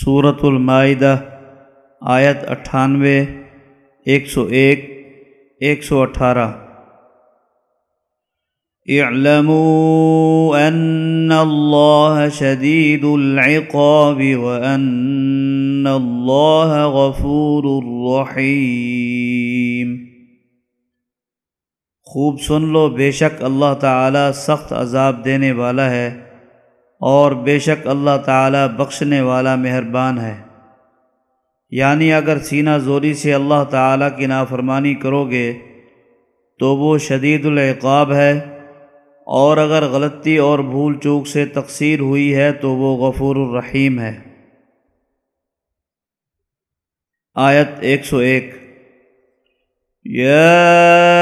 صورت المائدہ، آیت اٹھانوے، ایک سو ایک ایک سو اٹھارہ۔ اعلموا ان اللہ شدید العقاب وان اللہ غفور الرحیم۔ خوب سن لو، بے شک اللہ تعالی سخت عذاب دینے والا ہے۔ اور بے شک اللہ تعالیٰ بخشنے والا مہربان ہے۔ یعنی اگر سینہ زوری سے اللہ تعالیٰ کی نافرمانی کرو گے تو وہ شدید العقاب ہے، اور اگر غلطی اور بھول چوک سے تقصیر ہوئی ہے تو وہ غفور الرحیم ہے۔ آیت ایک سو ایک۔ يا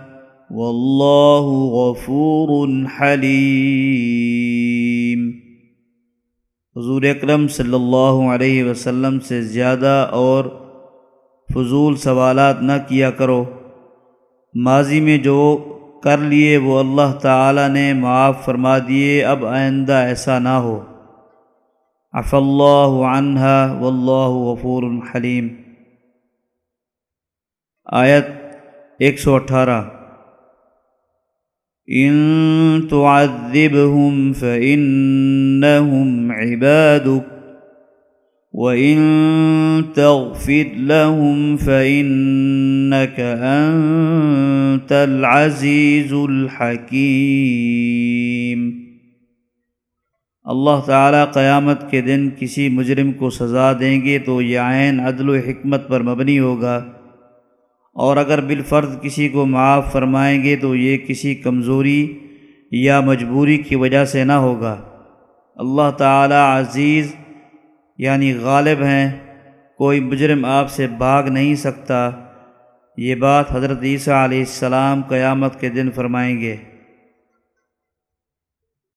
واللہ غفور حلیم۔ حضور اکرم صلی اللہ علیہ وسلم سے زیادہ اور فضول سوالات نہ کیا کرو۔ ماضی میں جو کر لیے وہ اللہ تعالی نے معاف فرما دیے، اب آئندہ ایسا نہ ہو۔ اف اللہ عنہ واللہ غفور حلیم۔ آیت ایک سو اٹھارہ۔ ان تعذبهم فانهم عبادك وان تغفر لهم فانك انت العزيز الحكيم۔ اللہ تعالیٰ قیامت کے دن کسی مجرم کو سزا دیں گے تو یہ عین عدل و حکمت پر مبنی ہوگا۔ اور اگر بالفرض کسی کو معاف فرمائیں گے تو یہ کسی کمزوری یا مجبوری کی وجہ سے نہ ہوگا۔ اللہ تعالی عزیز یعنی غالب ہیں، کوئی مجرم آپ سے بھاگ نہیں سکتا۔ یہ بات حضرت عیسیٰ علیہ السلام قیامت کے دن فرمائیں گے۔